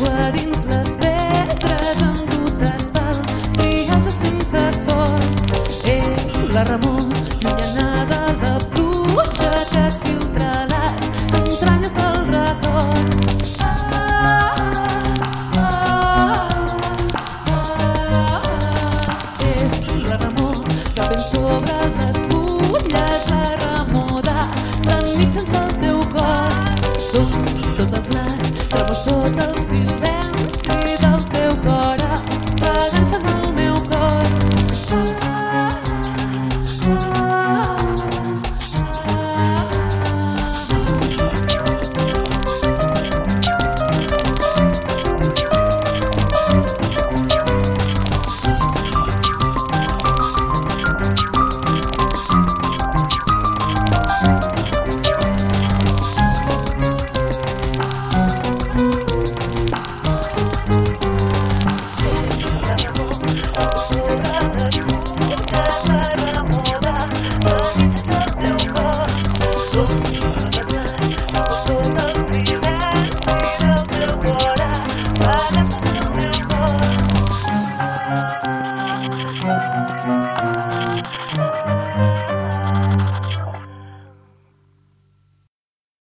l'aigua les la remor todo silêncio.